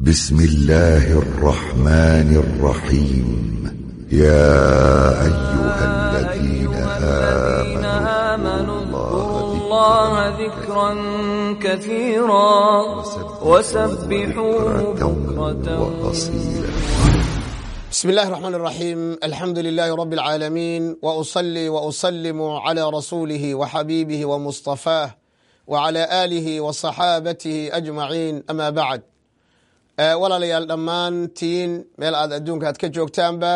بسم الله الرحمن الرحيم يا أيها الذين آمنوا الله ذكرا كثيرا وسبحوه بكرة وأصيلا بسم الله الرحمن الرحيم الحمد لله رب العالمين وأصلي وأسلم على رسوله وحبيبه ومصطفاه وعلى آله وصحابته أجمعين أما بعد walaalayaal dhammaantiin meel aad adduunka aad ka joogtaanba.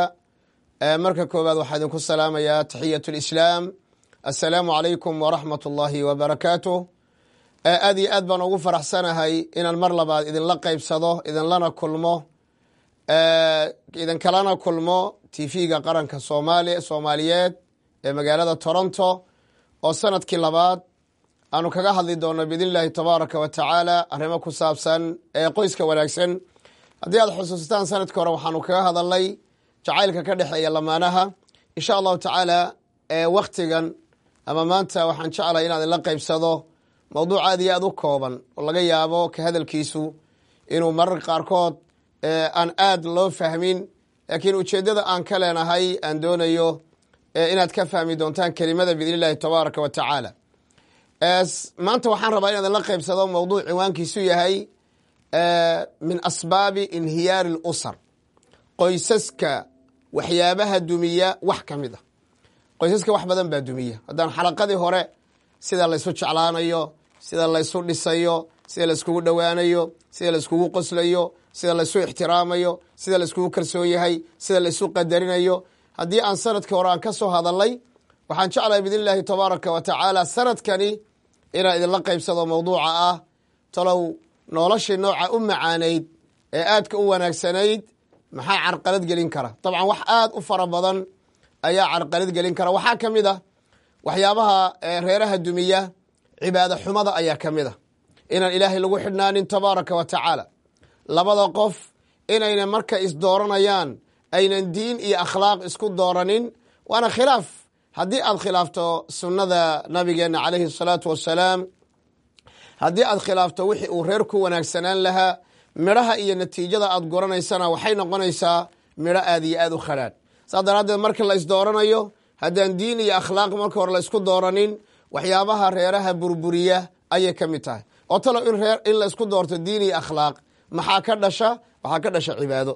Marka koowaad waxaa idinku salaamayaa taxiyat lislaam assalaamu calaykum waraxmat ullaahi wabarakaatuh aad iyo aad baan ugu faraxsanahay inaan mar labaad idinla qeybsado idinlana kulmo. Idinkalana kulmo tv-ga qaranka soomaali soomaaliyeed ee magaalada toronto oo sannadkii labaad aanu kaga hadli doono biidn illaahi tabaaraka wa tacaala arrimo ku saabsan ee qoyska wanaagsan. Haddii aad xusuustaan sanadka hore waxaanu kaga hadalnay jacaylka ka dhexeeya lamaanaha. Insha allahu tacaala waktigan ama maanta waxaan jeclahay inaad ila qeybsado mowduuc aad iyo aad u kooban oo laga yaabo ka hadalkiisu inuu mararka qaarkood aan aad loo fahmin. Laakiin ujeeddada aan ka leenahay aan doonayo inaad ka fahmi doontaan kelimada biidn illahi tabaaraka wa tacaala maanta waxaan rabaa inaad la qeybsado mowduuc ciwaankiisu yahay min asbaabi inhiyaari اlusar qoysaska waxyaabaha dumiya wax ka mid a qoysaska wax badan baa dumiya. Haddaan xalaqadii hore sida laysu jeclaanayo sida laysu dhisayo sida layskugu dhowaanayo sida layskugu qoslayo sida laysu ixtiraamayo sida layskugu kalsoon yahay sida laysu qadarinayo. Haddii aan sannadkii hore aan ka soo hadalnay waxaan jeclahay biidn illaahi tabaaraka wa tacaala sanadkani inaan idinla qeybsado mowduuca ah. Talow noloshii nooca u macaanayd ee aadka u wanaagsanayd maxaa carqalad gelin kara? Dabcan wax aad u fara badan ayaa carqalad gelin kara. Waxaa ka mid a waxyaabaha reeraha dumiya cibaado xumada ayaa ka mid a inaan ilaahay lagu xidhnaanin tabaaraka wa tacaala. Labada qof inayna marka isdooranayaan aynan diin iyo akhlaaq isku dooranin waana khilaaf haddii aad khilaafto sunnada nabigeena calayhi asalaatu wassalaam haddii aad khilaafto wixii uu reer ku wanaagsanaan lahaa midhaha iyo natiijada aad goranaysana waxay noqonaysaa midho aad iyo aad u khadhaadh saas daraaddeed marka la isdooranayo haddaan diin iyo akhlaaq marka hore la isku dooranin waxyaabaha reeraha burburiya ayay ka mid tahay. Oo talow in la isku doorto diin iyo akhlaaq maxaa ka dhasha? Waxaa ka dhasha cibaado.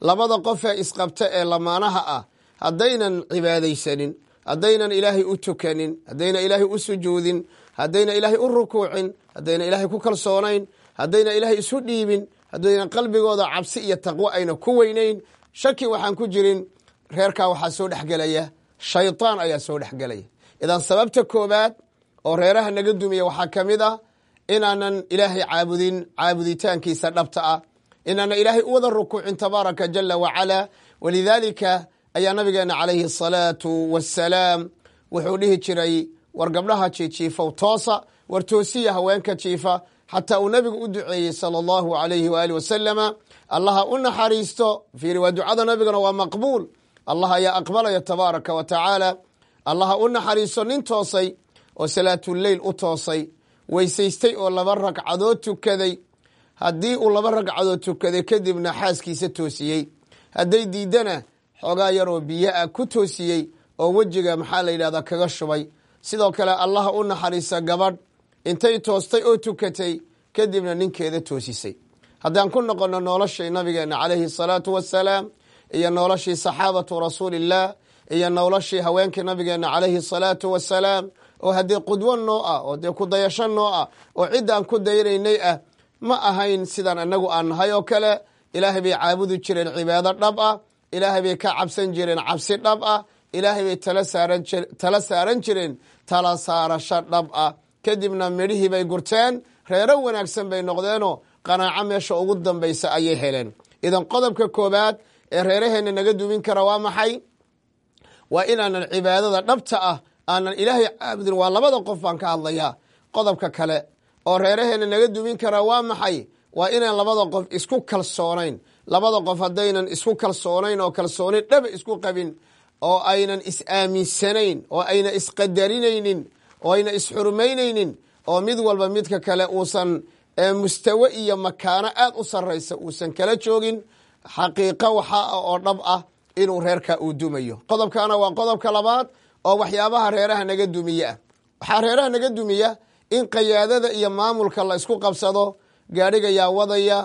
Labada qofee isqabta ee lamaanaha ah haddaynan cibaadaysanin haddaynan ilaahay u tukanin haddayna ilaahay u sujuudin haddayna ilaahay u rukuucin haddayna ilaahay ku kalsoonayn haddayna ilaahay isu dhiibin haddayna qalbigooda cabsi iyo taqwo ayna ku weynayn. Shaki waxaan ku jirin reerkaa waxaa soo dhexgelaya shaytaan ayaa soo dhexgelaya idan sababta koobaad oo reeraha naga dumiya waxaa ka mid ah inaanan ilaahay caabudin caabuditaankiisa dhabta ah. Inaanan ilaahay u wada rukuucin tabaaraka jala wacala walidaalika ayaa nabigeena calayhi asalaatu wassalaam wuxuu dhihi jiray war gabdhaha jiijiifow toosa war toosiya haweenka jiifa xataa uu nabigu u duceeyey sala allahu alayhi waali wasalama allaha u naxariisto fiiri waa ducada nabigana waa maqbuul allah ayaa aqbalaya tabaaraka wa tacaala allaha u naxariisto nin toosay oo salaatuleyl u toosay weysaystay oo laba ragcadood tukaday haddii uu laba ragcadood tukaday kadibna xaaskiisa toosiyey hadday diidana xoogaa yaroo biyo ah ku toosiyey oo wejiga maxaa la yidhahdaa kaga shubay. Sidoo kale allaha u naxariisa gabadh intay toostay oo tukatay kadibna ninkeeda toosisay. Haddaan ku noqonno noloshii nabigeena calayhi asalaatu wassalaam iyo noloshii saxaabatu rasuulillaah iyo noloshii haweenkii nabigeena calayhi asalaatu wassalaam oo haddee qudwo noo ah oo dee kudayasho noo ah oo ciddaan ku dayanaynay ah ma ahayn sidaan annagu aan nahay oo kale ilaahay bay caabudi jireen cibaado dhab ah ilaahay bay ka cabsan jireen cabsi dhab ah. Ilaahay bay tala saaran jireen tala saarasho dhab ah. Kadibna midhihii bay gurteen reero wanaagsan bay noqdeenoo qanaaco meesha ugu dambaysa ayay heleen. Idan qodobka koobaad ee reeraheenna naga dumin kara waa maxay? Waa inaanan cibaadada dhabta ah aanan ilaahay caabudin waa labada qof baan ka hadlayaa. Qodobka kale oo reeraheenna naga dumin kara waa maxay? Waa inaan labada qof isku kalsoonayn labada qof haddaynan isku kalsoonayn oo kalsooni dhaba isku qabin oo aynan is-aaminsanayn oo ayna isqadarinaynin oo ayna isxurmaynaynin oo mid walba midka kale uusan ee mustawe iyo makaano aad u sarraysa uusan kala joogin xaqiiqo waxaa ah oo dhab ah inuu reerka uu dumayo. Qodobkana waa qodobka labaad oo waxyaabaha reeraha naga dumiye ah waxaa reeraha naga dumiya in qayaadada iyo maamulka la isku qabsado gaadhiga yaa wadaya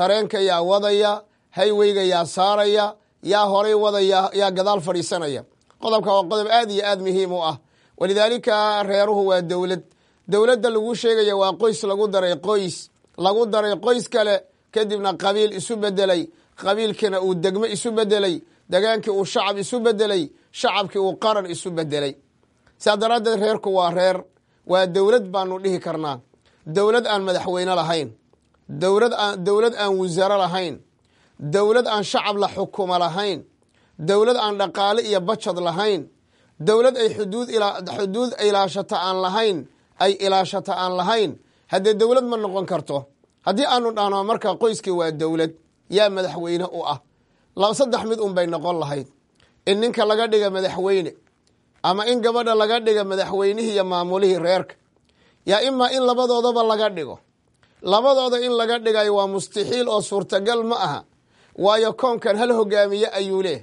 tareenka yaa wadaya hayweyga yaa saaraya yaa horay wadaya yaa gadaal fadhiisanaya. Qodobka waa qodob aad iyo aad muhiim u ah. Walidaalika reeruhu waa dowlad dowladda lagu sheegaya waa qoys lagu daray qoys lagu daray qoys kale. Kadibna qabiil isu bedelay qabiilkiina uu degmo isu bedelay degaankii uu shacab isu bedelay shacabkii uu qaran isu bedelay saa daraaddeed reerku waa reer. Waa dowlad baanu dhihi karnaa. Dowlad aan madaxweyne lahayn dowlad aan dowlad aan wasaaro lahayn. Dowlad aan shacab la xukumo lahayn. Dowlad aan dhaqaale iyo bajad lahayn. Dowlad ay xuduud xuduud ilaashata aan lahayn ay ilaashata aan lahayn. Haddee dowlad ma noqon karto haddii aanu dhahno marka qoyskii waa dowlad yaa madaxweyne u ah. Saddex mid un bay noqon lahayd. In ninka laga dhiga madaxweyne ama in gabadha laga dhiga madaxweynihii iyo maamulihii reerka yaa imaa in labadoodaba laga dhigo labadooda in laga dhigayo waa mustaxiil oo suurtagal ma aha. Waayo koonkan hal hogaamiye ayuu leeh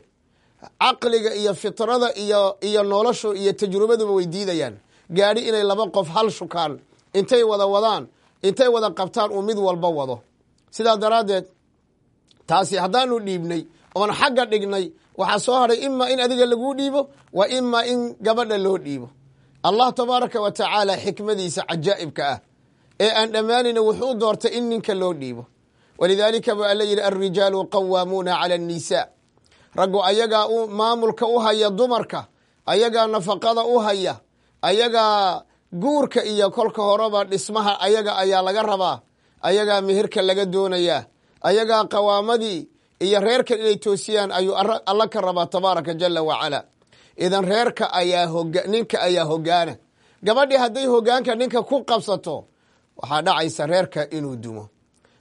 caqliga iyo fitrada iyo iyo noloshu iyo tajrubaduba way diidayaan. Gaadhi inay laba qof hal shukaan. Intay wada wadaan intay wada qabtaan uu mid walba wado. Sidaa daraaddeed taasi haddaanu dhiibnay oon xagga dhignay waxaa soo hadhay imaa in adiga laguu dhiibo wa imaa in gabadha loo dhiibo. Allah tabaaraka wa tacaala xikmadiisa cajaa'ibka ah ee aan dhammaanayna wuxuu doortay in ninka loo dhiibo. Walidaalika buu alla yidhi alrijaalu qawaamuuna cala annisaa. Raggu ayagaa u maamulka u haya dumarka ayagaa nafaqada u haya ayagaa guurka iyo kolka horeba dhismaha ayaga ayaa laga rabaa ayagaa mihirka laga doonayaa ayagaa qawaamadii iyo reerkan inay toosiyaan ayuu alla ka rabaa tabaaraka jala wacala idan reerka ayaa ninka ayaa hogaana gabadhii hadday hogaanka ninka ku qabsato waxaa dhacaysa reerka inuu dumo.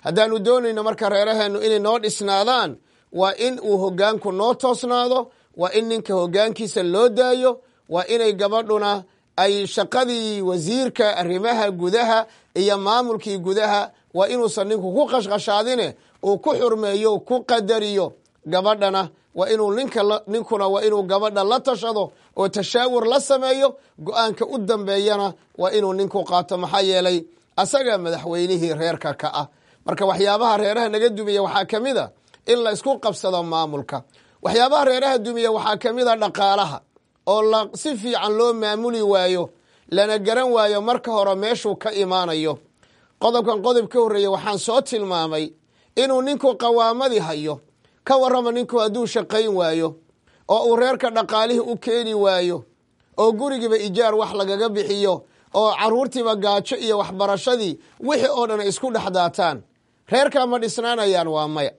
Haddaanu doonayno marka reeraheenu inay noo dhisnaadaan waa in uu hogaanku noo toosnaado waa in ninka hogaankiisa loo daayo waa inay gabadhuna ay shaqadii wasiirka arrimaha gudaha iyo maamulkii gudaha waa inuusan ninku ku qashqashaadine uu ku xurmeeyo ku qadariyo gabadhana waa inuu ninkuna waa inuu gabadha la tashado oo tashaawur la sameeyo go'aanka u dambeeyana waa inuu ninku qaato maxaa yeelay asaga madaxweynihii reerka ka ah. Marka waxyaabaha reeraha naga dumiya waxaa ka mid a in la isku qabsado maamulka. Waxyaabaha reeraha dumiya waxaa ka mid a dhaqaalaha oo si fiican loo maamuli waayo lana garan waayo marka hore meeshuu ka imaanayo. Qodobkan qodob ka horreeya waxaan soo tilmaamay inuu ninku qawaamadii hayo ka warrama ninku hadduu shaqayn waayo oo uu reerka dhaqaalihii u keeni waayo oo gurigiiba ijaar wax lagaga bixiyo oo caruurtiiba gaajo iyo waxbarashadii wixii oo dhan ay isku dhex daataan. Reerkaa ma dhisnaanayaan waa maya.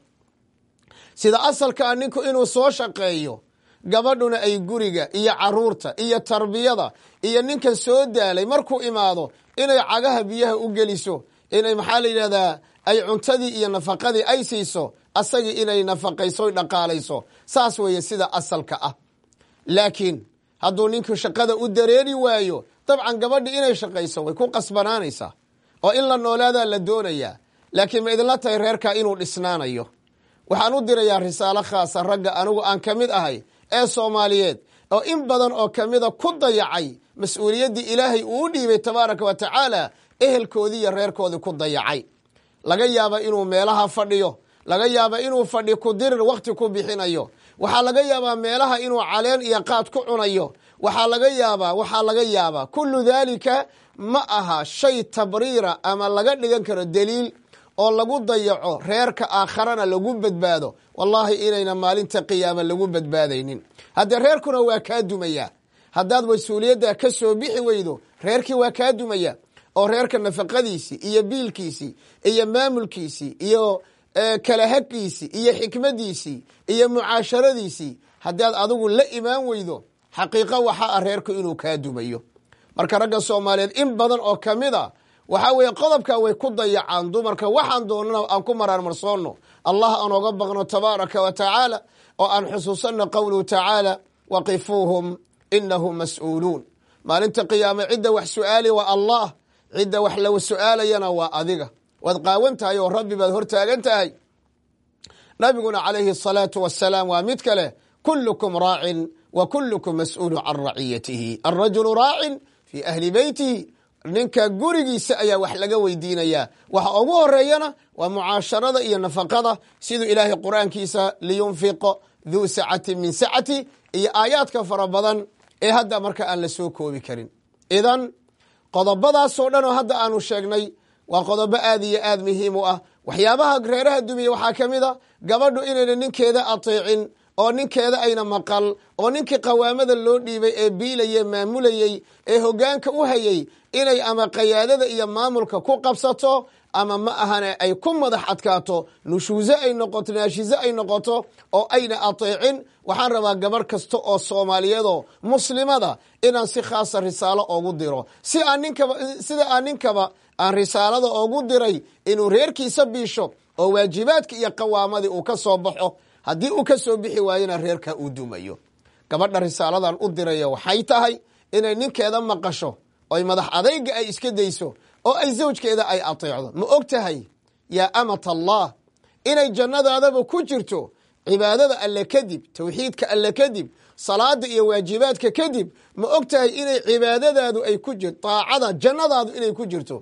Sida asalka ah ninku inuu soo shaqeeyo gabadhuna ay guriga iyo carruurta iyo tarbiyada iyo ninkan soo daalay markuu imaado inay cagaha biyaha u geliso inay maxaa la yidhahdaa ay cuntadii iyo nafaqadii ay siiso asagii inay nafaqayso dhaqaalayso. Saas weeye sida asalka ah. Laakiin hadduu ninku shaqada u dareeri waayo dabcan gabadhii inay shaqayso way ku qasbanaanaysaa. Oo in la noolaadaa la doonayaa. Laakiin ma idinla tahay reerkaa inuu dhisnaanayo. Waxaan u dirayaa risaalo khaasa ragga anigu aan ka mid ahay ee soomaaliyeed. Oo in badan oo kamida ku dayacay mas'uuliyaddii ilaahay uu u dhiibay tabaaraka wa tacaala ehelkoodii iyo reerkoodii ku dayacay. Laga yaaba inuu meelaha fadhiyo. Laga yaaba inuu fadhi ku dirir wakhti ku bixinayo. Waxaa laga yaabaa meelaha inuu caleen iyo qaad ku cunayo waxaa laga yaabaa waxaa laga yaabaa kullu daalika ma aha shay tabriira ama laga dhigan karo daliil oo lagu dayaco reerka aakharana lagu badbaado. Wallaahi inayna maalinta qiyaama lagu badbaadaynin. Haddee reerkuna waa kaa dumaya. Haddaad mas'uuliyadda ka soo bixi weydo reerkii waa kaa dumaya. Oo reerka nafaqadiisii iyo biilkiisii iyo maamulkiisii iyo kala hagiisii iyo xikmadiisii iyo mucaasharadiisii haddaad adigu la imaan weydo xaqiiqo waxaa ah reerku inuu kaa dumayo marka ragga soomaaliyeed in badan oo ka mid a waxaa weeye qodobka way ku dayacaan dumarka. Waxaan doonana aan ku maraarmarsoonno allah aan oga baqno tabaaraka wa tacaala oo aan xusuusanno qowluhu tacaala waqifuuhum inahum mas'uuluun. Maalinta qiyaame cidda wax su'aali waa allah cidda wax la su'aalayana waa adiga. Waad qaawan tahay oo rabbi baad hortaagan tahay. Nabiguna calayhi asalaatu wasalaam waa mid kale. Kulukum raacin wa kulukum mas'uulu can raciyatihi alrajulu raacin fii ahli beytihi ninka gurigiisa ayaa wax laga weydiinayaa waxa ugu horeeyana waa mucaasharada iyo nafaqada siduu ilaahay qur'aankiisa liyunfiqo duu sacati min sacati iyo aayaadka fara badan ee hadda marka aan la soo koobi karin idan qodobadaasoo dhan oo hadda aanu sheegnay waa qodobo aad iyo aad muhiim u ah waxyaabaha reeraha dumiye waxaa ka mid a gabadhu inayna ninkeeda ateecin oo ninkeeda ayna maqal oo ninkii qawaamada loo dhiibay ee biilayey maamulayey ee hogaanka u hayay inay ama qayaadada iyo maamulka ku qabsato ama ma ahane ay ku madax adkaato nushuuso ay noqoto naashiso ay noqoto oo ayna ateecin waxaan rabaa gabarh kasta oo soomaaliyeedoo muslimada inaan si khaasa risaalo oogu diro. Si aan ninkaba sida aan ninkaba aan risaalada oogu diray inuu reerkiisa biisho oo waajibaadka iyo qawaamadii uu ka soo baxo haddii uu ka soo bixi waayona reerka uu dumayo. Gabadha risaaladan u diraya waxay tahay inay ninkeeda maqasho oy madax adayga ay iska dayso oo ay zawjkeeda ay ateecdo. Ma og tahay yaa amat allah inay jannadaadaba ku jirto cibaadada alle kadib towxiidka alle kadib salaada iyo waajibaadka kadib ma og tahay inay cibaadadaadu ay ku jirto daacada jannadaadu inay ku jirto.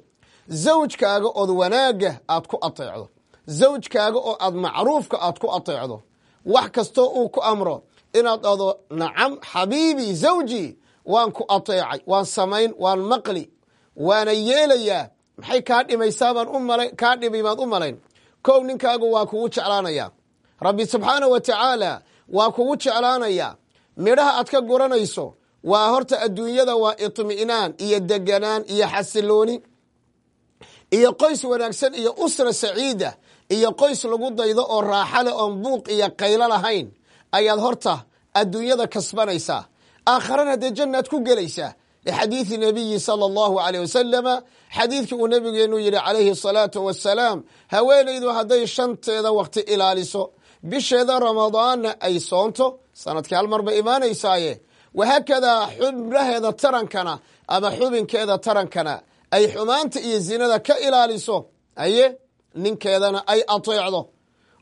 Zawjkaaga ood wanaaga aad ku ateecdo. Zawjkaaga oo aad macruufka aad ku ateecdo wax kastoo uu ku amro. Inaad dhahdo nacam xabiibii zawji waan ku ateecay waan samayn waan maqli waana yeelayaa. Maxay kaa dhimaysaabaan u mala kaa dhimay baad u malayn. Kow ninkaagu waa kugu jeclaanayaa. Rabbi subxaanah wa tacaala waa kugu jeclaanayaa. Midhaha aad ka guranayso waa horta adduunyada waa itmi'naan iyo deganaan iyo xasilooni iyo qoys wanaagsan iyo usra saciida iyo qoys lagu daydo oo raaxa leh oon buuq iyo qaylo lahayn ayaad horta adduunyada kasbanaysaa. Aakharana dee jannaad ku gelaysaa lixadiidi nabiyi sala allahu aleyh wasalama xadiidkii uu nabigeenu yihi calayhi asalaatu wasalaam haweenaydu hadday shanteeda waqti ilaaliso bisheeda ramadaanna ay soonto sannadkii hal mar bay imaanaysaaye wahaakadaa xubnaheeda tarankana ama xubinkeeda tarankana ay xumaanta iyo zinada ka ilaaliso. Aye ninkeedana ay ateecdo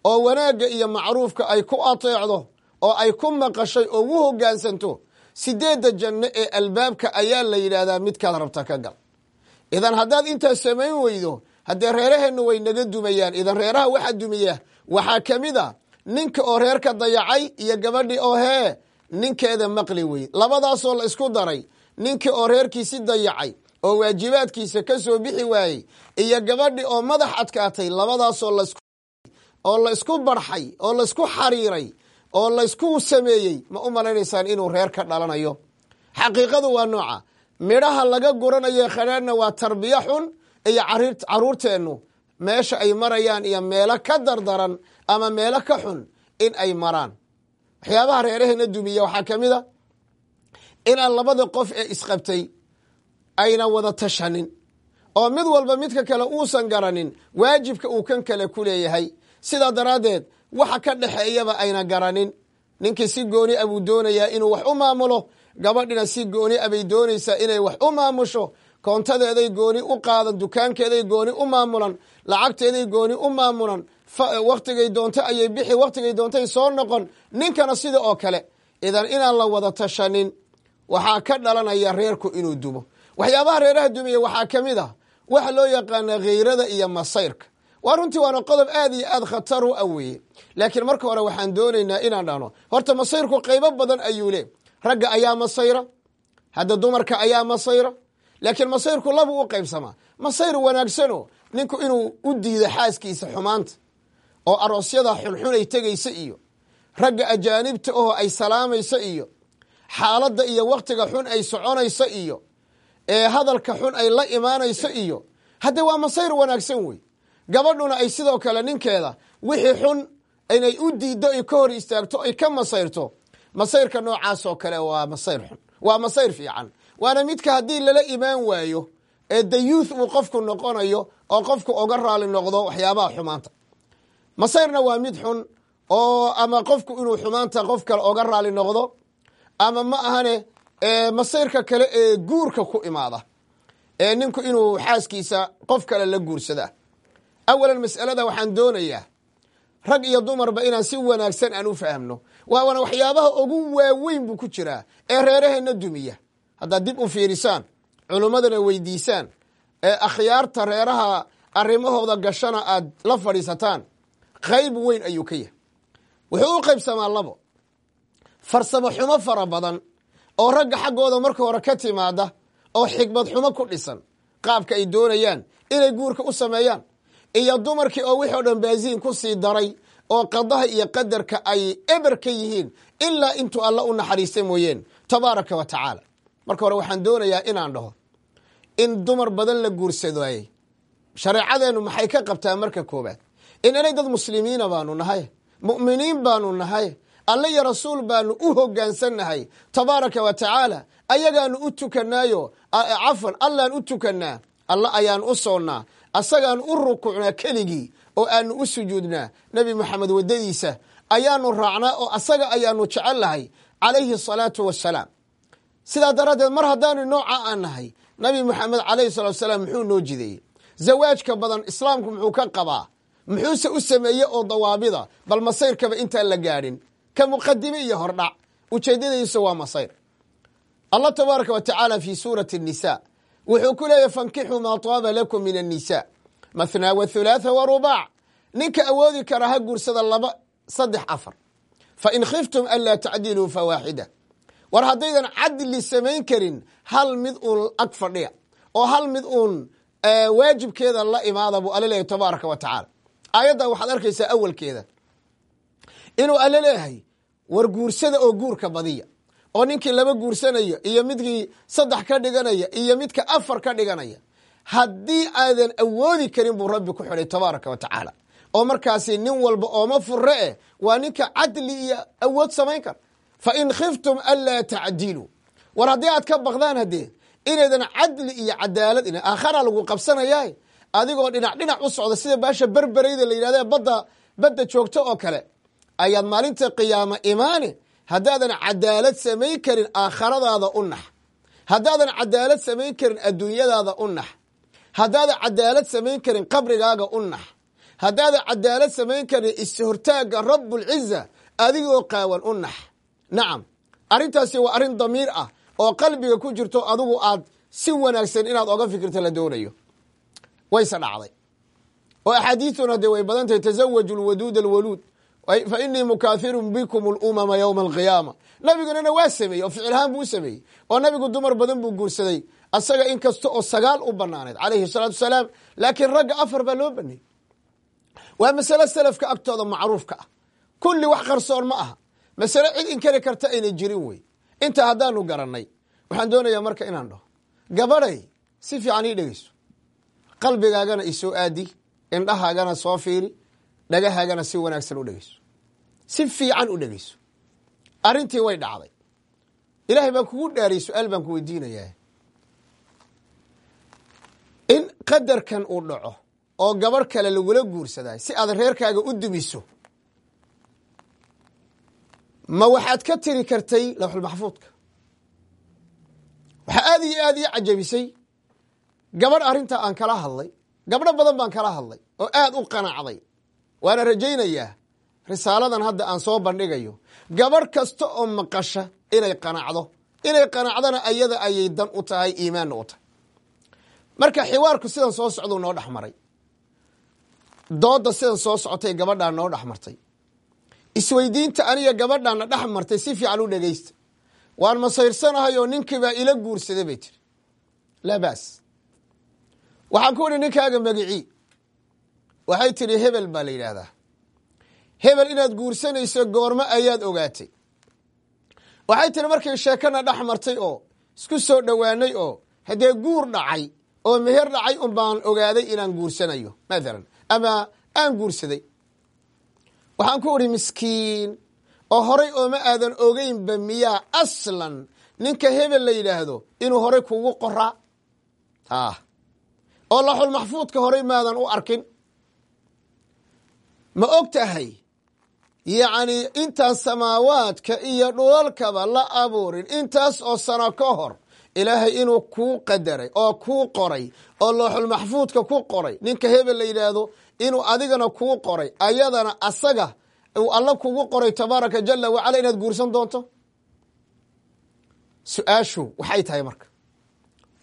oo wanaagga iyo macruufka ay ku ateecdo oo ay ku maqashay oo u hogaansanto sideedda janno ee albaabka ayaa la yidhaahdaa midkaad rabta ka gal. Idan haddaad intaas samayn weydo haddee reeraheenna way naga dumayaan idan reeraha waxaa dumiya waxaa ka mid a ninka oo reerka dayacay iyo gabadhii oo hee ninkeeda maqli wey labadaasoo la isku daray ninkii oo reerkiisi dayacay oo waajibaadkiisa ka soo bixi waayey iyo gabadhi oo madax adkaatay labadaasoo oo la isku barxay oo laysku xariiray oo laysku sameeyey ma u malaynaysaan inuu reer ka dhalanayo. Xaqiiqadu waa nooca. Midhaha laga guranayo khadhaadhna waa tarbiyo xun iyo caruurteennu meesha ay marayaan iyo meelo ka dardaran ama meelo ka xun in ay maraan. Waxyaabaha reeraheena dumiya waxaa ka mid a inaan labada qof ee isqabtay ayna wada tashanin. Oo mid walba midka kale uusan garanin waajibka uu kan kale ku leeyahay. Sidaa daraaddeed waxa ka dhexeeyaba ayna garanin. Ninkii si gooni a buu doonayaa inuu wax u maamulo gabadhina si gooni a bay doonaysaa inay wax u maamusho. Koontadeeday gooni u qaadan dukaankeeday gooni u maamulan lacagteeday gooni u maamulan. Wakhtigay doonto ayay bixi wakhtigay doontay soo noqon. Ninkana sida oo kale. Idan inaan la wada tashanin waxaa ka dhalanaya reerku inuu dumo waxyaabaha reeraha dumiya waxaa ka mid ah waxa loo yaqaana khiyrada iyo masayrka. Waa runtii waana qodob aad iyo aad khatar u a weeye. Laakiin marka hore waxaan doonaynaa inaan dhahno horta masayrku qaybo badan ayuu le ragga ayaa masayra hadda dumarka ayaa masayra. Laakiin masayrku labuu u qaybsamaa masayr wanaagsano ninku inuu u diido xaaskiisa xumaanta oo aroosyada xunxunay tegaysa iyo ragga ajaanibta oo ay salaamaysa iyo xaaladda iyo wakhtiga xun ay soconaysa iyo ee hadalka xun ay la imaanayso iyo hadde waa masayr wanaagsan wey. Gabadhuna ay sidoo kale ninkeeda wixii xun inay u diiddo ay ka hor istaagto ay ka masayrto. Masayrka noocaasoo kale waa masayr xun waa masayr fiican. Waana midka haddii lala imaan waayo ee dayuuth uu qofku noqonayo oo qofku oga raali noqdo waxyaabaha xumaanta. Masayrna waa mid xun oo ama qofku inuu xumaanta qof kale oga raali noqdo ama ma ahane masayrka kale ee guurka ku imaada ee ninku inuu xaaskiisa qof kale la guursada. Awalan mas'alada waxaan doonayaa rag iyo dumarba inaan si wanaagsan aan u fahamno. Waana waxyaabaha ugu waaweyn buu ku jiraa ee reeraheenna dumiya. Haddaad dib u fiirisaan culummadana weydiisaan ee akhyaarta reeraha arrimahooda gashana aad la fadhiisataan qayb weyn ayuu ka yahay. Wuxuu u qaybsamaa labo farsamo xumo fara badan oo ragga xaggooda marka hore ka timaada oo xikmad xumo ku dhisan qaabka ay doonayaan inay guurka u sameeyaan iyo dumarkii oo wixii o dhan baasiin ku sii daray oo qadaha iyo qadarka ay eber ka yihiin ilaa intuu alla u naxariista mooyeen. Tabaaraka wa tacaala. Marka hore waxaan doonayaa inaan dhaho in dumar badan la guursadayey shareecadeennu maxay ka qabtaa marka koobaad in inay dad muslimiina baanu nahay mu'miniin baanu nahay alle iyo rasuul baanu u hogaansannahay tabaaraka wa tacaala ayagaanu u tukanaayo cafan allaan u tukannaa alla ayaanu u soonnaa asagaanu u rukuucnaa keligii oo aanu u sujuudnaa nebi moxamed waddadiisa ayaanu raacnaa oo asaga ayaanu jecel lahay calayhi asalaatu wassalaam. Sidaa daraaddeed mar haddaanu nooca aan nahay nabi moxamed calayhi salatu wasalaam muxuu noo jideeyey. Zawaajka badan islaamku muxuu ka qabaa muxuuse u sameeye oo dawaabida bal masayrkaba intaan la gaadhin ka muqadime iyo hordhac ujeedadiisa waa masayr allah tabaaraka wa tacaala fi suurati الnisa wuxuu ku leeyahy fankixuu maa taaba lakum min الnisa mathnaa wa thulaatha wa rubaac ninka awoodi kara ha guursada laba saddex afar fain khiftum an laa tacdiluu fawaaxida war haddaydan cadli samayn karin hal mid uun ag fadhiya oo hal mid uun waajibkeeda la imaada buu alle leeyahy tabaaraka wa tacaala aayaddan waxaad arkaysaa awalkeeda inuu alle leeyahay war guursada oo guurka badiya oo ninkii laba guursanayo iyo midkii saddex ka dhiganaya iyo midka afar ka dhiganaya haddii aadan awoodi karin buu rabbi ku xidhay tabaaraka wa tacaala. Oo markaasi nin walba ooma fure eh waa ninka cadli iyo awood samayn kara. Fa in khiftum anlaa tacdiluu war haddii aad ka baqdaan haddee inaydan cadli iyo cadaalad aakhara lagu qabsanayaa adigoo dhinac dhinac u socda sida baasha berbereyda la yidhahda badda badda joogto oo kale ayaad maalinta qiyaamo imaane haddaadan cadaalad samayn karin aakhiradaada u nax. Haddaadan cadaalad samayn karin adduunyadaada u nax. Haddaadan cadaalad samayn karin qabrigaaga u nax. Haddaadan cadaalad samayn karin ishortaagga rabulciza adigoo qaawan u nax. Nacam arrintaasi waa arrin damiir ah oo qalbiga ku jirto adigu aad si wanaagsan inaad oga fikirto la doonayo. Wayse dhacday oo axaadiiduna dee way badan tahay tasawaju lwaduud alwaluud fa inii mukaahirun bikum lumama ywma alqiyaama. Nabigunana waa sameeyey oo ficilhaan buu sameeyey oo nabigu dumar badan buu guursaday asaga in kasta oo sagaal u banaaneed calayhi salaatu wasalaam laakiin ragga afar baa loo baneeyey waa masale salafka agtooda macruufka ah. Kulli wax qarsoon ma aha. Masale cid inkari karta ayna jirin wey. Intaa haddaanu garannay waxaan doonayaa marka inaan dhaho gabadhay si fiican ii dhegeyso qalbigaagana isoo aadi indhahaagana soo fiiri dhagahaagana si wanaagsan u dhegeyso si fiican u dhegeyso arrintii way dhacday. Ilaahay baan kugu dhaariyey su'aal baan ku weydiinayaa. In qadarkan uu dhaco oo gabarh kale lagula guursaday si aad reerkaaga u dumiso ma waxaad ka tiri kartay lawxulmaxfuudka waxaa aad iyo aad ii cajabisay gabadh arrintaa aan kala hadlay gabdho badan baan kala hadlay oo aad u qanacday waana rajaynayaa risaaladan hadda aan soo bandhigayo. Gabadh kasta oo maqasha inay qanacdo inay qanacdana ayada ayay dan u tahay iimaanna u tahay. Marka xiwaarku sidan soo socduu noo dhex maray. Doodda sidan soo socotay gabadhaa noo dhex martay. Isweydiinta aniga gabadhaana dhex martay si fiican u dhegeysta waan masayrsanahay oo ninkiibaa ila guursaday bay tiri laa baas. Waxaan ku idhi ninkaaga magicii waxay tidhi hebel baa la yidhaahdaa. Hebel inaad guursanayso goormo ayaad ogaatay. Waxay tihi markay sheekana dhex martay oo isku soo dhowaanay oo haddee guur dhacay oo meher dhacay un baan ogaaday inaan guursanayo mathalan ama aan guursaday. Waxaan ku idhi miskiin oo horay ooma aadan ogeynba miyaa aslan. Ninka hebel la yidhaahdo inuu horay kugu qoraa. Ah oo laxul maxfuudka horay maadan u arkin ma og tahay? Yacni intaan samaawaadka iyo dhulalkaba la abuurin intaas oo sano ka hor ilaahay inuu kuu qadaray oo kuu qoray oo looxul maxfuudka ku qoray. Ninka hebel la yidhaahdo inuu adigana kuu qoray ayadana asaga uu alla kugu qoray tabaaraka jala wacala inaad guursan doonto? Su'aashu waxay tahay marka.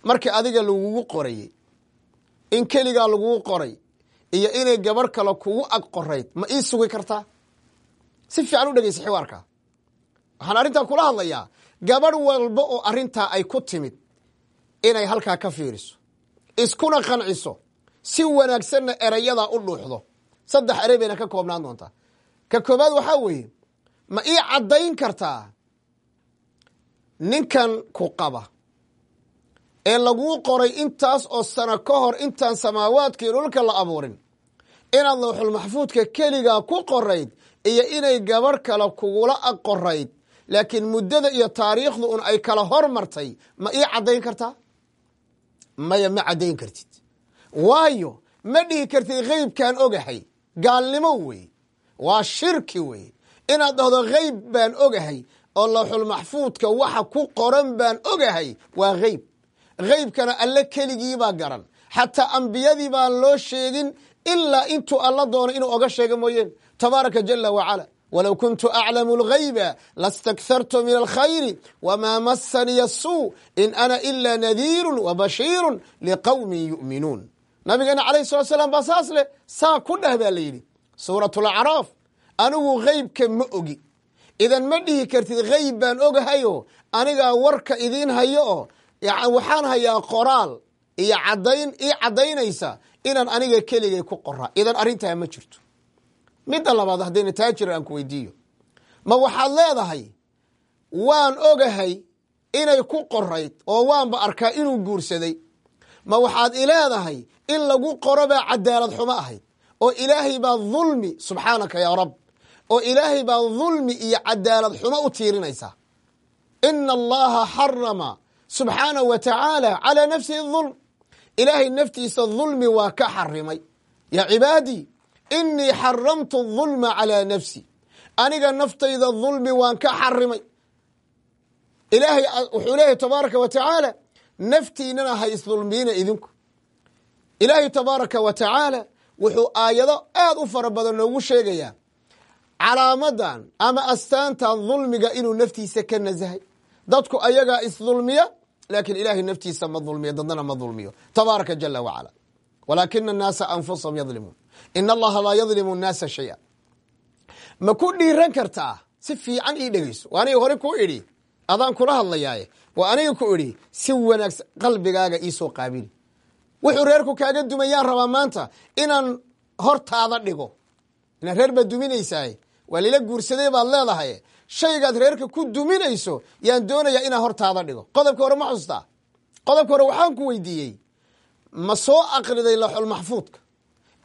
Markii adiga lagugu qorayey in keligaa lagugu qoray iyo inay gabarh kale kugu ag qorayd ma ii sugi kartaa si fiican u dhegeysa xiwaarka. Waxaan arrintaa kula hadlayaa gabadh walba oo arrintaa ay ku timid inay halkaa ka fiiriso iskuna qanciso si wanaagsanna erayadaa u dhuuxdo. Saddex erey bayna ka koobnaan doontaa. Ka koobaad waxaa weeye ma ii caddayn kartaa ninkan ku qaba ee laguu qoray intaas oo sano ka hor intaan samaawaadkii dhulka la abuurin. Inaad lawxul maxfuudka keligaa ku qorayd iyo inay gabarh kale kugula ag qorayd laakiin muddada iyo taariikhdu un ay kala hormartay ma ii caddayn kartaa? Maya ma caddayn kartid. Waayo ma dhihi kartid heybkaan ogahay. Gaalnimo wey. Waa shirki wey. Inaad dhahdo heyb baan ogahay oo lawxul maxfuudka waxa ku qoran baan ogahay waa heyb heybkana alle keligiibaa garan. Xataa ambiyadii baan loo sheegin ilaa intuu alla doono inuu oga sheega mooyeen. Tabaaraka jala wacala walow kuntu aclamu اlghayba lastakhartu min alkhayri wmaa masaniya suu in ana ila nadiiru wabashiiru liqowmin yu'minuun nabigeena alayh salat slaam baa saas leh saa ku dheh baa la yidhi. Suurat lacraaf anigu heybka ma ogi. Idan ma dhihi kartid heyb baan ogahayo anigaa warka idiin hayo oo waxaan hayaa qoraal iyo cadayn ii caddaynaysa inaan aniga keligay ku qoraa idan arrintaa ma jirto. Midda labaad haddayna taa jira aan ku weydiiyo. Ma waxaad leedahay waan ogahay inay ku qorayd oo waanba arkaa inuu guursaday. Ma waxaad i leedahay in lagu qoro baa cadaalad xumo ahayd? Oo ilaahay baa dulmi subxaanaka yaa rab oo ilaahay baa dulmi iyo cadaalad xumo u tiirinaysaa ina allaha xarama subxaanahu wa tacaala calaa nafsihi dulm ilaahay naftiisa dulmi waa ka xarimay. Yaa cibaadii inii xaramtu dulma calaa nafsi. Aniga naftayda dulmi waan ka xarimay. Ilaahay wuxuu leeyahy tabaaraka wa tacaala naftiinana ha isdulmiina idinku. Ilaahay tabaaraka wa tacaala wuxuu aayado aad u fara badan noogu sheegayaa calaamadan ama astaantan dulmiga inuu naftiisa ka nasahay. Dadku ayagaa isdulmiya laakiin ilaahay naftiisa ma dulmiyo dadnana ma dulmiyo tabaaraka jala wacala walaakina annaasa anfusahum yadlimuun in allaha laa yadlimu nnaasa shaya ma ku dhiiran kartaa si fiican ii dhegeyso waa aniga hore ku idhi adaan kula hadlayaaye waa aniga ku idhi si wanaagsan qalbigaaga iisoo qaabili wuxuu reerku kaaga dumayaan rabaa maanta inaan hortaada dhigo inaad reer baad duminaysaaye waa lila guursaday baad leedahay shaygaad reerka ku duminayso yaan doonayaa inaan hortaada dhigo. Qodobka hore ma xustaa qodobka hore waxaan ku weydiiyey ma soo aqriday laxul maxfuudka.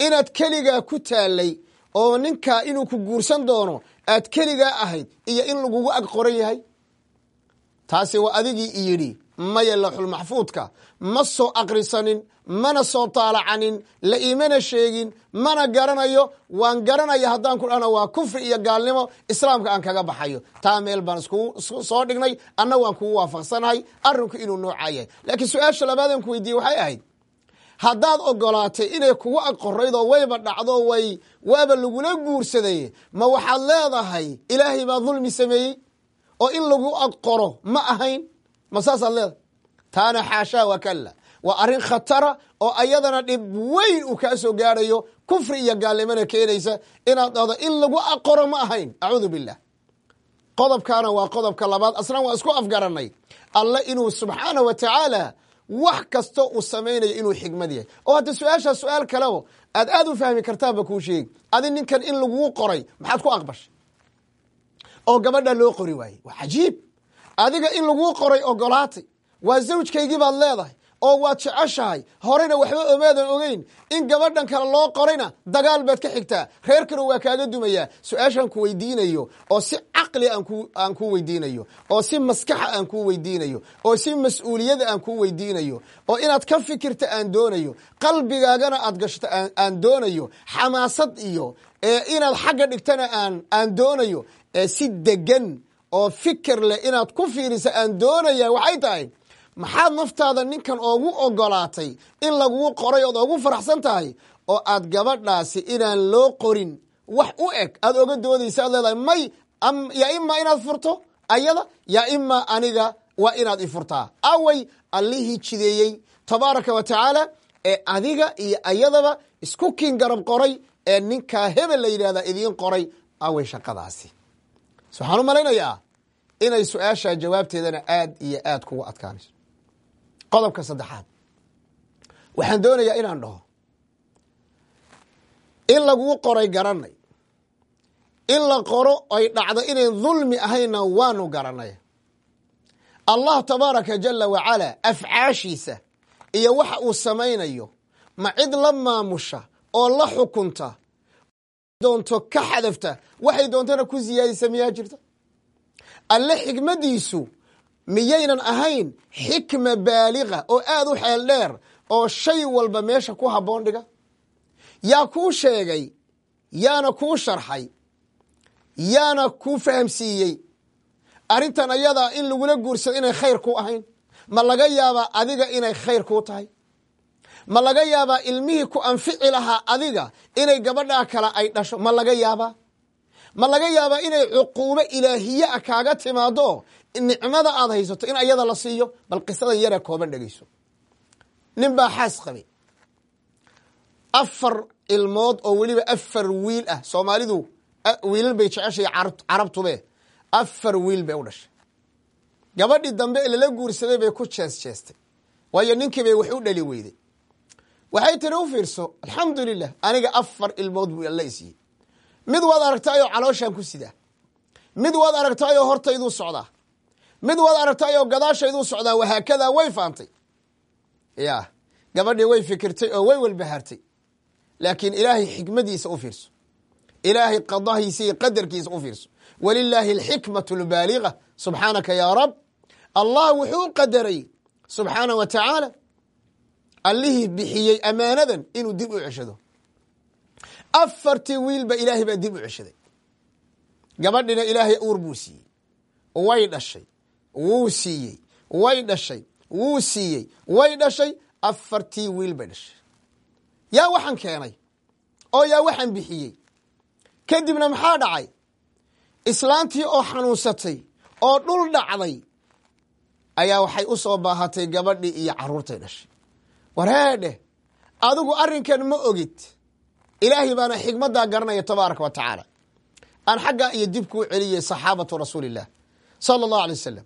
Inaad keligaa ku taalay oo ninkaa inuu ku guursan doono aad keligaa ahayd iyo in lagugu ag qoran yahay? Taasi waa adigii iyidhi maya laxul maxfuudka ma soo aqrisanin mana soo taalacanin la imana sheegin mana garanayo. Waan garanaya haddaan ku dhahno waa kufri iyo gaalnimo islaamka aan kaga baxayo. Taa meel baan iskugu soo dhignay anna waan kugu waafaqsanahay arrinku inuu noocaa yahay laakiin su'aasha labaadaan ku weydiiyey waxay ahayd haddaad ogolaatay inay kugu ag oo wayba dhacdo way waaba lagula guursaday. Ma waxaad leedahay ilaahay baa dulmi sameeyey? Oo in lagu ag qoro ma ahayn? Ma saasaad leedahay taana xaashaa wa kalla. Waa arrin khatara oo ayadana dhib weyn uu kaa soo gaarayo kufri iyo gaalnimona keenaysa inaad dhahdo in lagu ag qoro ma ahayn. Acuudu billah. Qodobkaana waa qodobka labaad. Aslan waa isku afgaranay alle inuu subxaana wa tacaala wax kasta uu samaynayo inuu xigmad yahay. Oo hadda su'aashaa su'aal kaleo aad aad u fahmi kartaanba kuu sheegi adi ninkan in laguu qoray maxaad ku aqbashay? Oo gabadha loo qori waayey waa cajiib. Adiga in laguu qoray ogolaatay waa zawjkaygii baad leedahay oo waad jeceshahay. Horeyna waxba omaadan ogeyn. In gabadhan kale loo qorayna dagaal baad ka xigtaa. Reerkana waa kaaga dumayaa. Su'aashaan ku weydiinayo oo si caqli aan kuu weydiinayo oo si maskaxa aan kuu weydiinayo oo si mas'uuliyada aan kuu weydiinayo oo inaad ka fikirta aan doonayo qalbigaagana aad gashto aan doonayo xamaasad iyo inaad xagga dhigtana aan doonayo si degan oo fikir leh inaad ku fiirisa aan doonaya waxay tahay maxaad naftaada ninkan oogu ogolaatay in laguu qoray ood oogu faraxsan tahay oo aad gabadhaasi inaan loo qorin? Wax u eg. Aad oga doodaysa aad leedahay may yaa imaa inaad furto? Ayada? Yaa imaa aniga waa inaad i furtaa. Away allihii jideeyey. Tabaaraka wa tacaala ee adiga iyo ayadaba isku kiin garab qoray ee ninkaa hebel la yidhahda idiin qoray. Away shaqadaasi. Waxaan u malaynayaa inay su'aasha jawaabteedana aad iyo aad kugu adkaanayso qodobka saddexaad. Waxaan doonayaa inaan dhaho in laguu qoray garanay in la qoro ay dhacdo inayn dulmi ahayna waanu garanay allah tabaaraka jala wacala afcaashiisa iyo waxa uu samaynayo ma cid la maamusha oo la xukunta doonto ka xadafta waxay doontana ku siyaadisa miyaa jirta? Alle xikmadiisu miyaynan ahayn xikma baaliga oo aad u xeel dheer oo shay walba meesha ku habboon dhiga. Yaa kuu sheegay yaana kuu sharxay yaana kuu fahamsiiyey. Arrintan ayadaa in lagula guursado inay khayr ku ahayn. Ma laga yaabaa adiga inay khayr kuu tahay. Ma laga yaabaa ilmihii ku anfici lahaa adiga inay gabadhaa kale ay dhasho. Ma laga yaabaa ma laga yaabaa inay cuquubo ilaahiye a kaaga timaado nicmada aad haysato in ayada la siiyo bal qisadan yaree kooban dhegeyso nin baa xaas qabay. Afar ilmood oo weliba afar wiil ah soomaalidu wiilal bay jeceshay carabtube afar wiil bay u dhashay. Gabadhii dambe ee lala guursaday bay ku jees jeestay. Waayo ninkii bay wax u dhali weyday waxay tiri u fiirso alxamdu lilah aniga afar ilmood buu alla isiiyey. Mid waad aragtaayoo calooshaan ku sidaa. Mid waad aragtaayoo hortayduu socdaa mid waad aragtaayoo gadaashayduu socdaa wahaakadaa way faantay ya gabadhii way fikirtay oo way walbahaartay. Laakiin ilaahay xikmadiisa u fiirso. Ilaahay qadahiisa iyo qadarkiisa u fiirso. Walilaahi alxikmatu albaaliga subxaanaka yaa rab. Allah wuxuu qadaray subxaana wa tacaala allihii bixiyey amaanadan inuu dib u ceshado. Afartii wiilba ilaahay baa dib u ceshaday. Gabadhina ilaahay uur buu siiyey. Way dhashay wuu siiyey. Way dhashay. Wuu siiyey. Way dhashay. Afartii wiil bay dhashay. Yaa waxaan keenay. Oo yaa waxaan bixiyey. Kadibna maxaa dhacay? Islaantii oo xanuunsatay oo dhul dhacday ayaa waxay u soo baahatay gabadhii iyo caruurtay dhashay. Wareedheh adigu arrinkan ma ogid. Ilaahay baana xikmaddaa garanaya tabaaraka wa tacaala. Aan xaggaa iyo dib kuu celiyey saxaabatu rasuuliillah sala allahu alay wasalam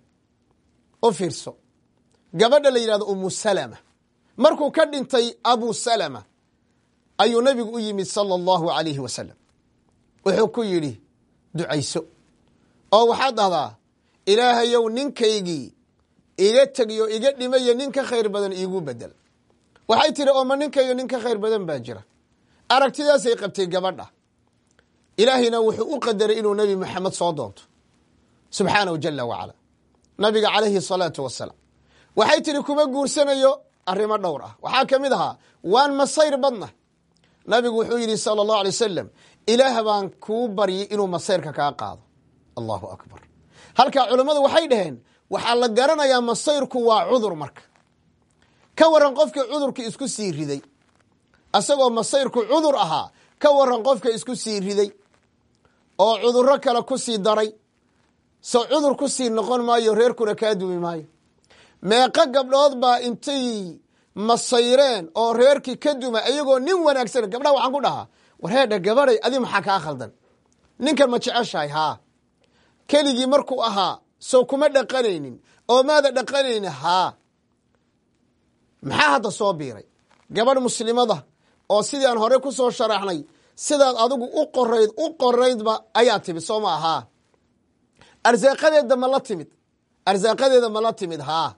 u fiirso. Gabadha la yidhahdo umu salama. Markuu ka dhintay abu salama ayuu nabigu u yimid sala allahu alayhi wasalam wuxuu ku yidhi ducayso. Oo waxaad dhahdaa ilaahayow ninkaygii iga tegiyo iga dhimayo nin ka khayr badan iigu bedel. Waxay tihi ooma ninkayga nin ka khayr badan baa jira. Aragtidaasay qabtay gabadha. Ilaahayna wuxuu u qadaray inuu nebi moxamed soo doonto. Subxaanahu jala wacala nabiga calayhi salaatu wasalaam. Waxay tihi kuma guursanayo arrimo dhowr ah. Waxaa ka mid ahaa waan masayr badna. Nabigu wuxuu yidhi sala allahu alay wasalam ilaah baan kuu baryay inuu masayrka kaa qaado. Allahu akbar. Halkaa culammadu waxay dhaheen waxaa la garanayaa masayrku waa cudur marka. Ka waran qofkii cudurka isku sii riday asagoo masayrku cudur ahaa ka waran qofka isku sii riday oo cudurro kale ku sii daray so cudur ku sii noqon maayo reerkuna kaa dumi maayo. Meeqo gabdhood baa intay masayreen oo reerkii ka duma iyagoo nin wanaagsan gabdhaha waxaan ku dhahaa wareedha gabadhay adi maxaa kaa khaldan? Ninkan ma jeceshahay haa. Keligii markuu ahaa soo kuma dhaqanaynin oo maada dhaqanaynin haa. Maxaa hadda soo biiray? Gabadh muslimada oo sidii aan hore ku soo sharaxnay sidaad adigu u qorayd u qoraydba ayaa timid soo ma ahaa arsaaqadeeda ma la timid. Arsaaqadeeda ma la timid haa.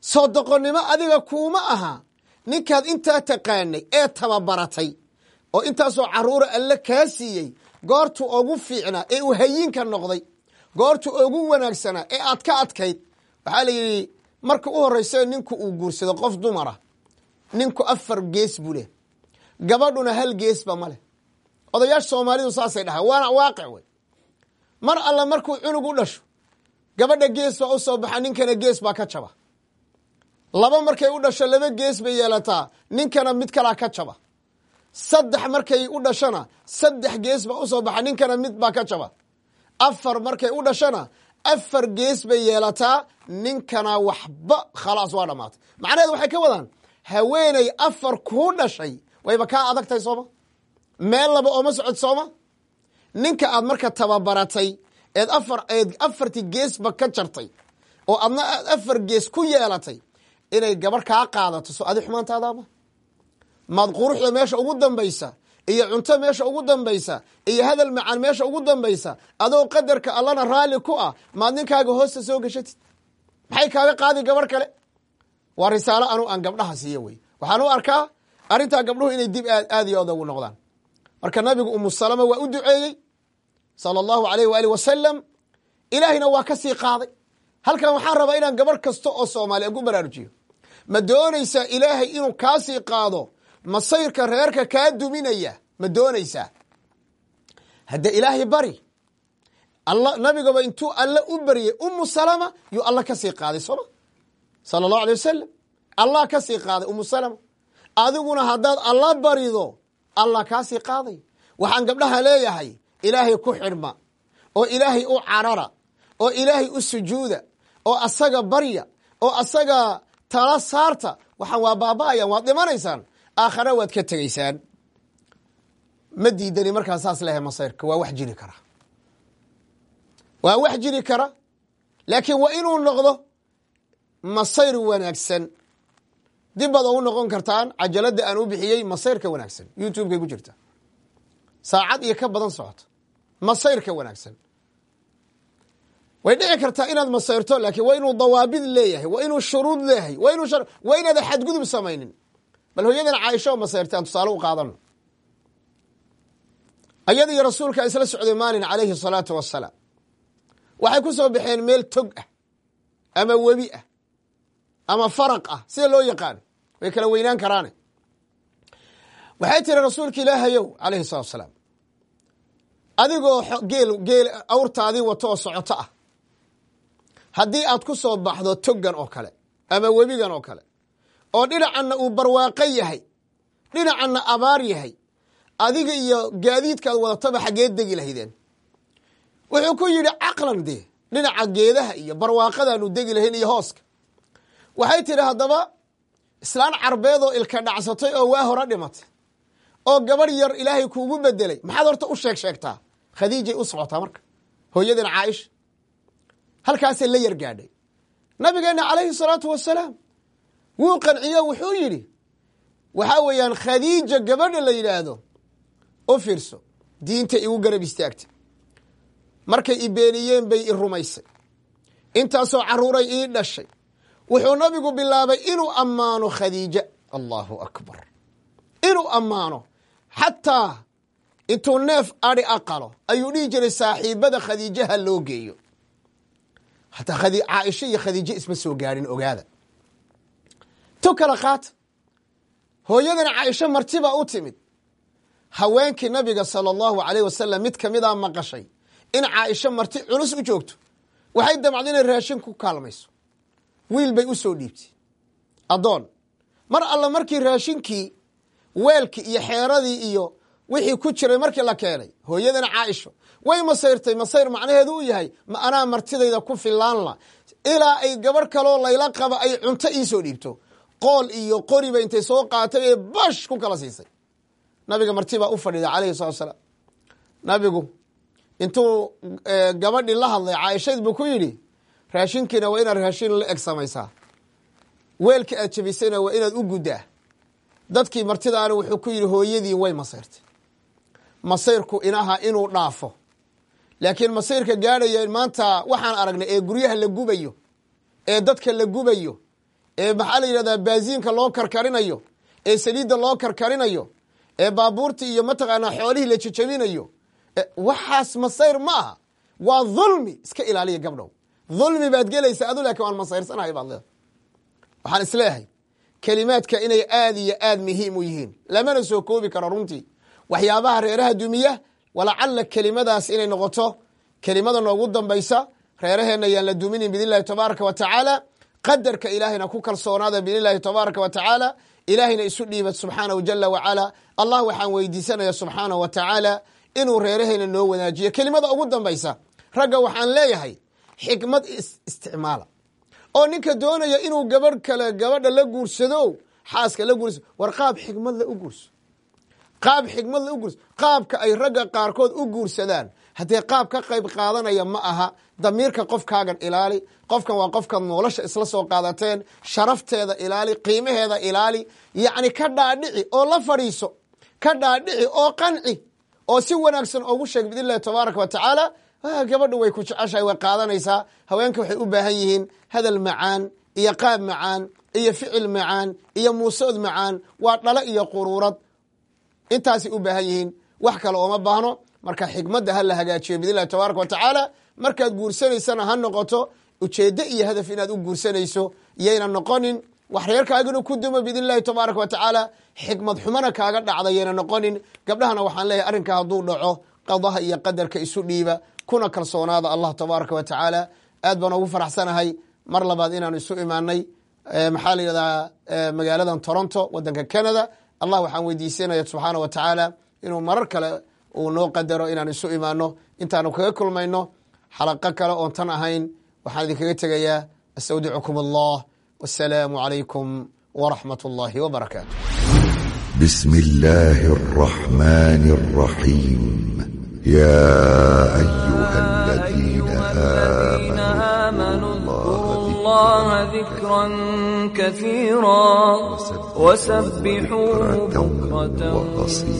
Soo doqonnimo adiga kuuma aha ninkaad intaa taqaanay ee tababaratay oo intaasoo caruura alle kaa siiyey goortu ugu fiicnaa ee uu hayinka noqday goortu ugu wanaagsanaa ee aad ka adkayd waxaa la yidhi marka u horreysa ninku uu guursado qof dumara ninku afar gees buu leh gabadhuna hal geesba ma leh. Odayaasha soomaalidu saasay dhahaan waana waaqic wey mar alla markuu cunug u dhasho gabadha gees baa u soo baxa ninkana gees baa ka jaba laba markay u dhasho laba gees bay yeelataa ninkana mid kalaa ka jaba saddex markay u dhashana saddex gees baa u soo baxa ninkana mid baa ka jaba afar markay u dhashana afar gees bay yeelataa ninkana waxba khalaas waa dhamaatay. Macnaheedu waxay ka wadaan haweeney afar kuu dhashay wayba kaa adag sooma? Meel laba ooma socod sooma ninka aad marka tababaratay eed afar eed afartii geesba ka jartay oo adna aad afar gees ku yeelatay inay gabarh kaa qaadato so adi xumaantaadaama maad quruxda meesha ugu dambaysa iyo cunto meesha ugu dambaysa iyo hadal macaan meesha ugu dambaysa adoo qadarka allana raalli ku ah maad ninkaaga hoosta soo geshatid maxay kaaga qaadi gabarh kale? Waa risaalo anu aan gabdhaha siiyo wey. Waxaan u arkaa arrintaa gabdhuhu inay dib aad aad iyo aad ugu noqdaan marka nabigu umu salama waa u duceeyey sala allahu alayh waali wasalam ilaahina waa ka sii qaaday. Halkan waxaan rabaa inaan gabarh kasta oo soomaaliya ku baraarujiyo. Ma doonaysaa ilaahay inuu kaa sii qaado? Masayrka reerka kaa duminaya? Ma doonaysaa? Hadde ilaahay bari alla nabigaba intuu alle u baryey umu salama yuu alla ka sii qaaday sooma sala allahu alay wasalam allah ka sii qaaday umu salama. Adiguna haddaad alla barido allah kaa sii qaaday. Waxaan gabdhaha leeyahay ilaahay ku xidhma oo ilaahay u carara oo ilaahay u sujuuda oo asaga barya oo asaga tala saarta. Waxaan waa baaba'ayaan waad dhimanaysaan. Aakhara waad ka tegaysaan. Ma diidani markaa saas leehay masayrka waa wax jiri kara. Waa wax jiri kara. Laakiin waa inuu noqdo masayr wanaagsan dib baad ugu noqon kartaan cajaladda aan u bixiyey masayrka wanaagsan. Youtubekay ku jirta. Saacad iyo ka badan socota masayrka wanaagsan. Way dhici kartaa inaad masayrto laakiin waa inuu dawaabid leeyahay waa inuu shuruud leeyahay waa inuu waa inaada xadgudub samaynin. Bal hooyadan caaisha oo masayrtay aan tusaale u qaadano ayada rasuulka isla socday maalin calayhi salaatu wasalaam waxay ku soo baxeen meel tog ah ama webi ah ama faraq ah sida loo yaqaano way kala weynaan karaane. Waxay tiri rasuulka ilaahayow calayhi salatu wasalaam adigoo geel geel awrtaadii wato oo socoto ah. Haddii aad ku soo baxdo toggan oo kale ama webigan oo kale oo dhinacanna uu barwaaqo yahay dhinacanna abaar yahay adiga iyo gaadiidkaad wadataba xaggeed degi lahaydeen. Wuxuu ku yidhi caqlan dee dhinaca geedaha iyo barwaaqadaanu degi lahayn iyo hooska waxay tidhi haddaba islaan carbeed oo ilka dhacsatay oo waa hore dhimatay oo gabarh yar ilaahay kuugu bedelay. Maxaad horta u sheeg sheegtaa? Khadiijay u socotaa marka. Hooyadan caaisha. Halkaasay la yar gaadhay. Nabigeenna calayhi salaatu wasalaam wuu qanciyo wuxuu yidhi waxaa weeyaan khadiija gabadha la yidhaahdo u fiirso diinta igu garab istaagtay markay i beeniyeen bay i rumaysay. Intaasoo caruuray ii dhashay wuxuu nabigu bilaabay inuu ammaano khadiija. Allahu akbar. Inuu ammaano. Xataa intuu neef adi aqalo ayuu dhihi jiray saaxiibada khadiijaha loo geeyo. Hataa caaisha iyo khadiijo isma soo gaadhin ogaada. To kala qaata hooyadan caaisho martibaa u timid. Haweenkii nabiga sala allahu alayh wasalam mid kamidaa maqashay in caaisho marti culus u joogto. Waxay damcda inay raashin ku kaalmayso wiil bay u soo dhiibtay. Addoon mar alla markii raashinkii weelkii iyo xeeradii iyo wixii ku jiray markii la keenay hooyadan caaisho way masayrtay. Masayr macnaheedu u yahay ma anaa martidayda ku filaanla ilaa ay gabarh kaloo layla qaba ay cunto iisoo dhiibto. Qool iyo qoriba intay soo qaatay ee bash ku kala siisay. Nabiga marti baa u fadhida calayhi salatu salaam. Nabigu intuu gabadhii la hadlay caaishayd buu ku yidhi raashinkiina waa inaad raashin la eg samaysaa. Weelka aad jabisayna waa inaad u guddaa. Dadkii martidaana wuxuu ku yidhi hooyadii way masayrtay masayrku inaha inuu dhaafo. Laakiin masayrka gaadhaya maanta waxaan aragnay ee guryaha la gubayo ee dadka la gubayo ee maxaa la yidhahdaa baasiinka loo karkarinayo ee saliidda loo karkarinayo ee baabuurtii iyo mataqaanaa xoolihii la jejabinayo waxaas masayr ma aha. Waa dhulmi iska ilaaliya gabdhow dhulmi baad gelaysa adu laakiin waan masayrsanahay baad leedahay waxaan is leeyahay kelimaadka inay aad iyo aad muhiim u yihiin lamana soo koobi karo runtii. Waxyaabaha reeraha dumiya walacalla kelimadaas inay noqoto kelimada noogu dambaysa reeraheenna yaan la duminin biidn illahi tabaaraka wa tacaala qadarka ilaahayna ku kalsoonaada biidn illahi tabaaraka wa tacaala ilaahayna isu dhiiba subxaanahu jala wacala allah waxaan weydiisanaya subxaanahu wa tacaala inuu reerahayna noo wanaajiyo. Kelimada ugu dambaysa ragga waxaan leeyahay xikmad isticmaala. Oo ninka doonaya inuu gabadh kale gabadha la guursado xaaska la guursado war qaab xikmad la u guurso. Qaab xikmad la u guurso. Qaabka ay ragga qaarkood u guursadaan haddee qaab ka qayb qaadanaya ma aha damiirka qofkaagan ilaali qofkan waa qofkaad nolosha isla soo qaadateen sharafteeda ilaali qiimaheeda ilaali yacni ka dhaadhici oo la fadhiiso ka dhaadhici oo qanci oo si wanaagsan ogu sheeg biidn illahi tabaaraka wa gabadha way ku jeceshahay way qaadanaysaa. Haweenka waxay u baahan yihiin hadal macaan iyo qaab macaan iyo ficil macaan iyo muusood macaan. Waa dhalo iyo quruurad. Intaasay u baahan yihiin. Wax kale ooma baahno. Marka xikmadda ha la hagaajiyo biidn illahi tabaaraka wa tacaala. Markaad guursanaysana ha noqoto ujeeddo iyo hadaf inaad u guursanayso yayna noqonin. Wax reerkaaginu ku dumo biidn illahi tabaaraka wa tacaala. Xikmad xumana kaaga dhacda yayna noqonin. Gabdhahana waxaan leeyahay arrinkaa hadduu dhaco qadaha iyo qadarka isu dhiiba kuna kalsoonaada allah tabaaraka wa aad baan ugu faraxsanahay. Mar labaad inaanu isu imaanay maxaa la yidhahdaa magaaladan toronto wadanka canada. Allah waxaan weydiisanaya subxaana wa tacaala inuu marar kale uu noo qadaro inaan isu imaano intaanu kaga kulmayno xalaqo kale oon tan ahayn waxaan idinkaga tegayaa astawdicukum allah wasalaamu calaykum waraxmat ullaahi wbarakaatu bismi illaahi araxmaani araxiim يا أيها الذين آمنوا الله ذكرا كثيرا وسبحوه بكرة وأصيلا